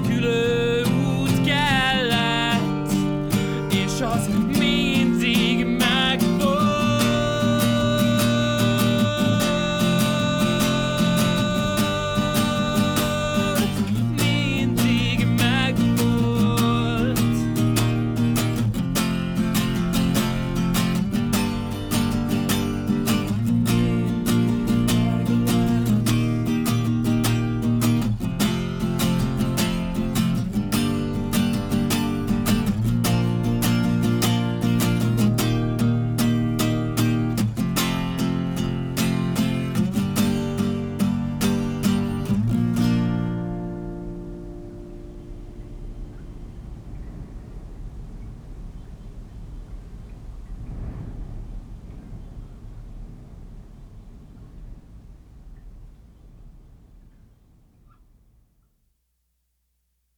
miraculeux.